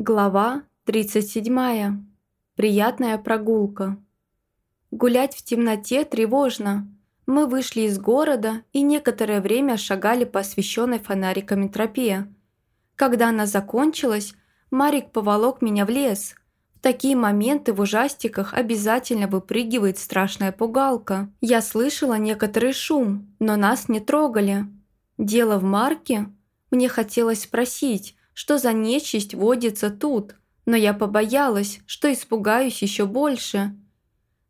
Глава 37. Приятная прогулка. Гулять в темноте тревожно. Мы вышли из города и некоторое время шагали по освещенной фонариками тропе. Когда она закончилась, Марик поволок меня в лес. В такие моменты в ужастиках обязательно выпрыгивает страшная пугалка. Я слышала некоторый шум, но нас не трогали. Дело в Марке? Мне хотелось спросить, что за нечисть водится тут, но я побоялась, что испугаюсь еще больше.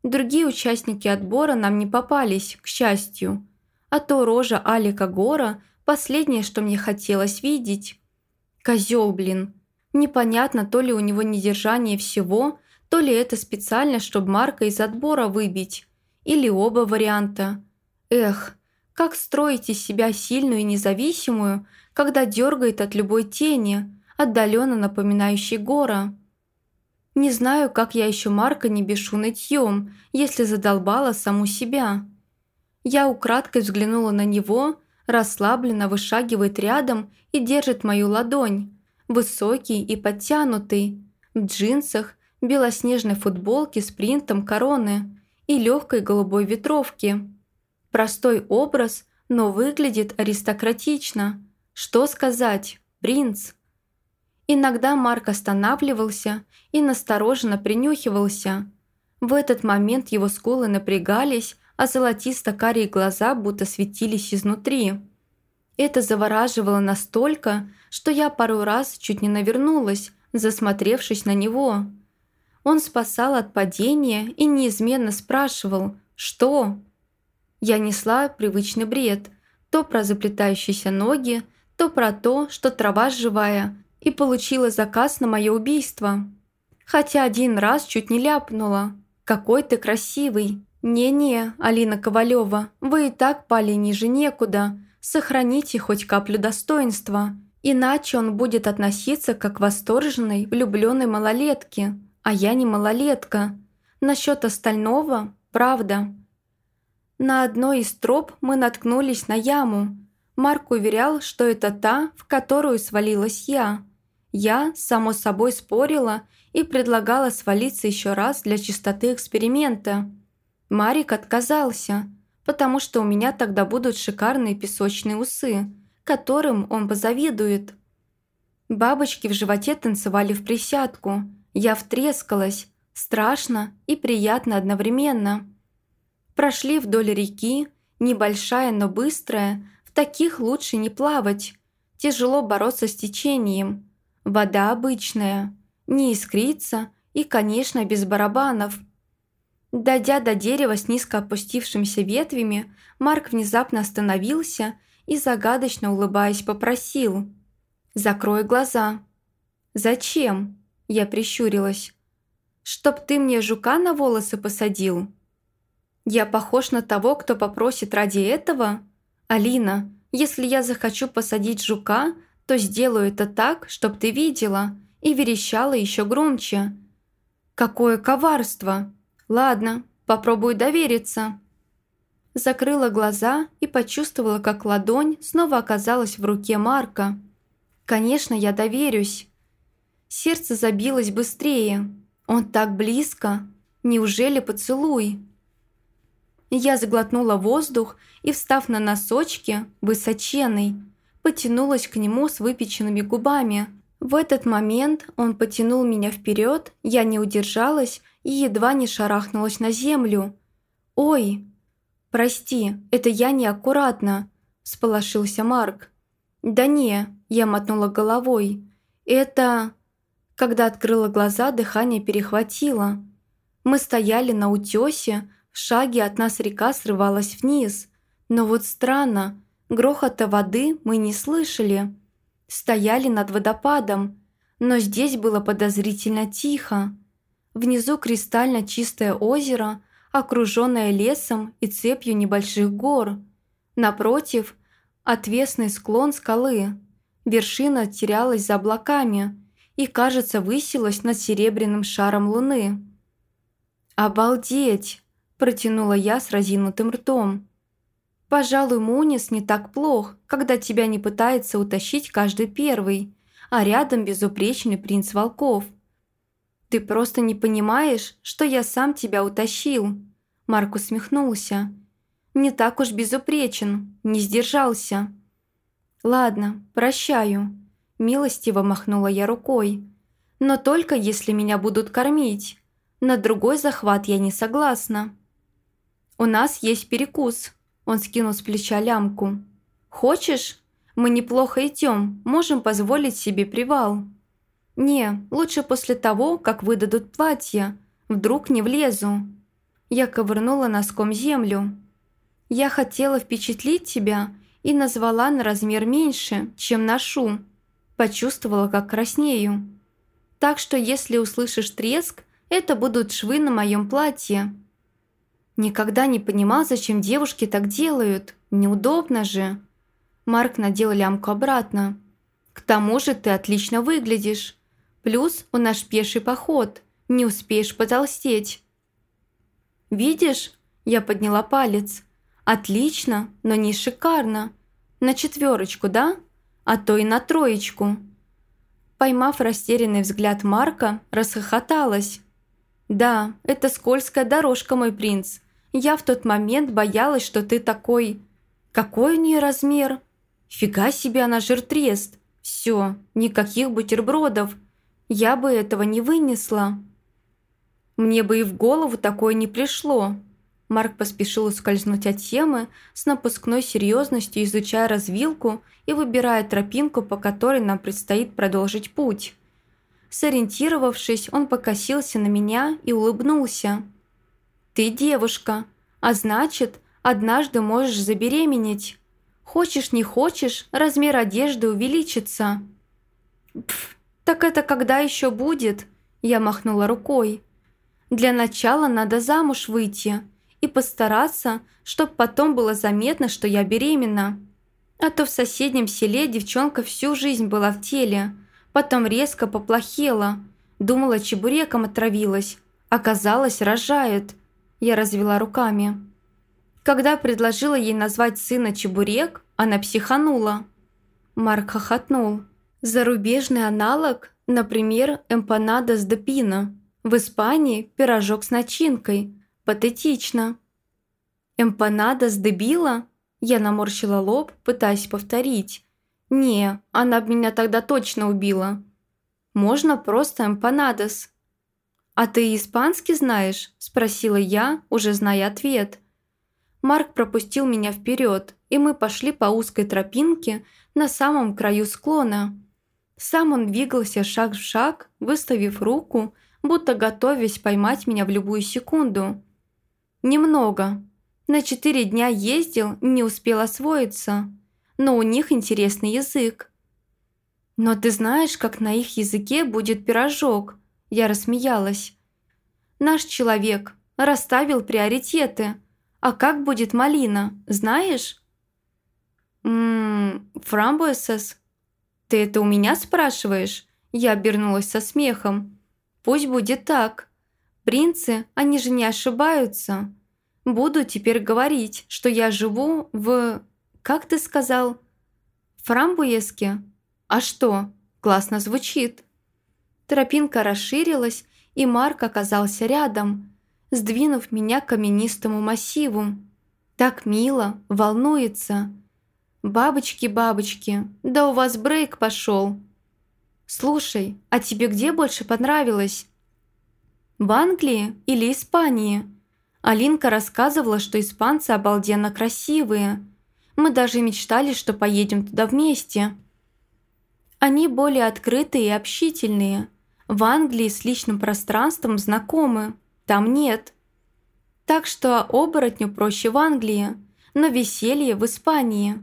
Другие участники отбора нам не попались, к счастью. А то рожа Алика Гора – последнее, что мне хотелось видеть. Козел, блин. Непонятно, то ли у него недержание всего, то ли это специально, чтобы Марка из отбора выбить. Или оба варианта. Эх, как строить из себя сильную и независимую, когда дергает от любой тени, отдаленно напоминающей гора? Не знаю, как я еще Марка не бешу нытьем, если задолбала саму себя. Я украдкой взглянула на него, расслабленно вышагивает рядом и держит мою ладонь. Высокий и подтянутый, в джинсах, белоснежной футболке с принтом короны и легкой голубой ветровке. Простой образ, но выглядит аристократично. Что сказать, принц? Иногда Марк останавливался и настороженно принюхивался. В этот момент его скулы напрягались, а золотисто-карие глаза будто светились изнутри. Это завораживало настолько, что я пару раз чуть не навернулась, засмотревшись на него. Он спасал от падения и неизменно спрашивал «Что?». Я несла привычный бред, то про заплетающиеся ноги, то про то, что трава живая, и получила заказ на мое убийство. Хотя один раз чуть не ляпнула. «Какой ты красивый!» «Не-не, Алина Ковалева, вы и так пали ниже некуда. Сохраните хоть каплю достоинства, иначе он будет относиться как к восторженной, влюбленной малолетке. А я не малолетка. Насчет остального – правда. На одной из троп мы наткнулись на яму. Марк уверял, что это та, в которую свалилась я. Я, само собой, спорила и предлагала свалиться еще раз для чистоты эксперимента. Марик отказался, потому что у меня тогда будут шикарные песочные усы, которым он позавидует. Бабочки в животе танцевали в присядку. Я втрескалась, страшно и приятно одновременно. Прошли вдоль реки, небольшая, но быстрая, в таких лучше не плавать. Тяжело бороться с течением. Вода обычная, не искрится и, конечно, без барабанов. Дойдя до дерева с низко опустившимися ветвями, Марк внезапно остановился и, загадочно улыбаясь, попросил «Закрой глаза». «Зачем?» – я прищурилась. «Чтоб ты мне жука на волосы посадил?» Я похож на того, кто попросит ради этого? Алина, если я захочу посадить жука, то сделаю это так, чтоб ты видела, и верещала еще громче. Какое коварство! Ладно, попробую довериться. Закрыла глаза и почувствовала, как ладонь снова оказалась в руке Марка. Конечно, я доверюсь. Сердце забилось быстрее. Он так близко. Неужели поцелуй? Я заглотнула воздух и, встав на носочки, высоченный, потянулась к нему с выпеченными губами. В этот момент он потянул меня вперед, я не удержалась и едва не шарахнулась на землю. «Ой!» «Прости, это я неаккуратно», – сполошился Марк. «Да не», – я мотнула головой. «Это...» Когда открыла глаза, дыхание перехватило. Мы стояли на утёсе, в шаге от нас река срывалась вниз. Но вот странно, грохота воды мы не слышали. Стояли над водопадом, но здесь было подозрительно тихо. Внизу кристально чистое озеро, окруженное лесом и цепью небольших гор. Напротив – отвесный склон скалы. Вершина терялась за облаками и, кажется, высилась над серебряным шаром луны. «Обалдеть!» Протянула я с разинутым ртом. «Пожалуй, Мунис не так плох, когда тебя не пытается утащить каждый первый. а рядом безупречный принц волков. «Ты просто не понимаешь, что я сам тебя утащил», Марк усмехнулся. «Не так уж безупречен, не сдержался». «Ладно, прощаю», – милостиво махнула я рукой. «Но только если меня будут кормить. На другой захват я не согласна». «У нас есть перекус», – он скинул с плеча лямку. «Хочешь? Мы неплохо идем, можем позволить себе привал». «Не, лучше после того, как выдадут платье. Вдруг не влезу». Я ковырнула носком землю. «Я хотела впечатлить тебя и назвала на размер меньше, чем ношу. Почувствовала, как краснею. Так что если услышишь треск, это будут швы на моем платье». Никогда не понимал, зачем девушки так делают. Неудобно же. Марк надел лямку обратно. «К тому же ты отлично выглядишь. Плюс у нас пеший поход. Не успеешь потолстеть». «Видишь?» – я подняла палец. «Отлично, но не шикарно. На четверочку, да? А то и на троечку». Поймав растерянный взгляд Марка, расхохоталась. «Да, это скользкая дорожка, мой принц. Я в тот момент боялась, что ты такой... Какой у нее размер? Фига себе она жиртрест. Все, никаких бутербродов. Я бы этого не вынесла». Мне бы и в голову такое не пришло. Марк поспешил ускользнуть от темы, с напускной серьезностью изучая развилку и выбирая тропинку, по которой нам предстоит продолжить путь. Сориентировавшись, он покосился на меня и улыбнулся. «Ты девушка, а значит, однажды можешь забеременеть. Хочешь, не хочешь, размер одежды увеличится». «Пф, так это когда еще будет?» Я махнула рукой. Для начала надо замуж выйти и постараться, чтобы потом было заметно, что я беременна. А то в соседнем селе девчонка всю жизнь была в теле, потом резко поплохела. Думала, чебуреком отравилась. Оказалось, рожает. Я развела руками. Когда предложила ей назвать сына Чебурек, она психанула. Марк хохотнул. Зарубежный аналог, например, эмпанада с депино. В Испании пирожок с начинкой. Патетично. Эмпанада с дебила? Я наморщила лоб, пытаясь повторить. Не, она б меня тогда точно убила. Можно просто эмпанадос. «А ты испанский знаешь?» – спросила я, уже зная ответ. Марк пропустил меня вперед, и мы пошли по узкой тропинке на самом краю склона. Сам он двигался шаг в шаг, выставив руку – будто готовясь поймать меня в любую секунду. Немного. На четыре дня ездил, не успел освоиться. Но у них интересный язык. «Но ты знаешь, как на их языке будет пирожок?» Я рассмеялась. «Наш человек расставил приоритеты. А как будет малина, знаешь?» «Ммм, фрамбуэсес?» «Ты это у меня спрашиваешь?» Я обернулась со смехом. Пусть будет так. Принцы, они же не ошибаются. Буду теперь говорить, что я живу в... Как ты сказал? Фрамбуеске? А что? Классно звучит. Тропинка расширилась, и Марк оказался рядом, сдвинув меня к каменистому массиву. Так мило, волнуется. «Бабочки, бабочки, да у вас брейк пошел. «Слушай, а тебе где больше понравилось?» «В Англии или Испании?» Алинка рассказывала, что испанцы обалденно красивые. Мы даже мечтали, что поедем туда вместе. Они более открытые и общительные. В Англии с личным пространством знакомы, там нет. Так что оборотню проще в Англии, но веселье в Испании.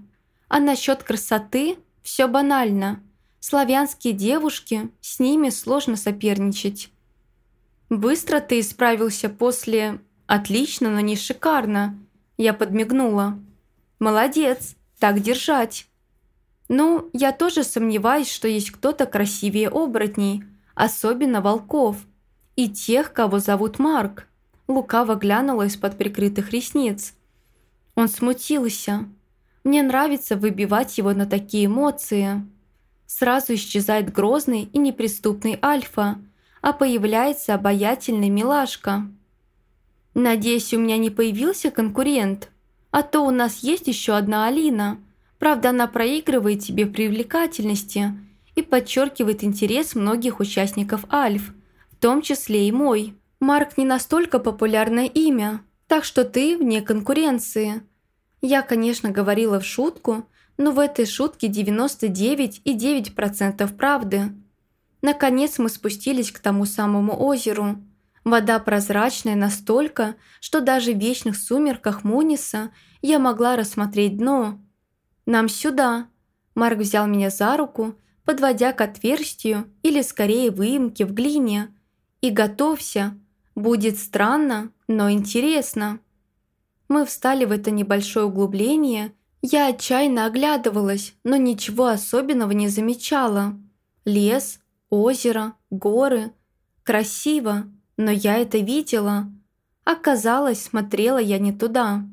А насчет красоты все банально. Славянские девушки, с ними сложно соперничать. «Быстро ты исправился после... Отлично, но не шикарно!» Я подмигнула. «Молодец, так держать!» «Ну, я тоже сомневаюсь, что есть кто-то красивее оборотней, особенно волков, и тех, кого зовут Марк», лукаво глянула из-под прикрытых ресниц. Он смутился. «Мне нравится выбивать его на такие эмоции». Сразу исчезает грозный и неприступный Альфа, а появляется обаятельный милашка. Надеюсь, у меня не появился конкурент, а то у нас есть еще одна Алина. Правда, она проигрывает тебе привлекательности и подчеркивает интерес многих участников Альф, в том числе и мой. Марк не настолько популярное имя, так что ты вне конкуренции. Я, конечно, говорила в шутку, но в этой шутке 99,9% правды. Наконец мы спустились к тому самому озеру. Вода прозрачная настолько, что даже в вечных сумерках Муниса я могла рассмотреть дно. «Нам сюда!» Марк взял меня за руку, подводя к отверстию или скорее выемке в глине. «И готовься! Будет странно, но интересно!» Мы встали в это небольшое углубление. Я отчаянно оглядывалась, но ничего особенного не замечала. Лес, озеро, горы. Красиво, но я это видела. Оказалось, смотрела я не туда.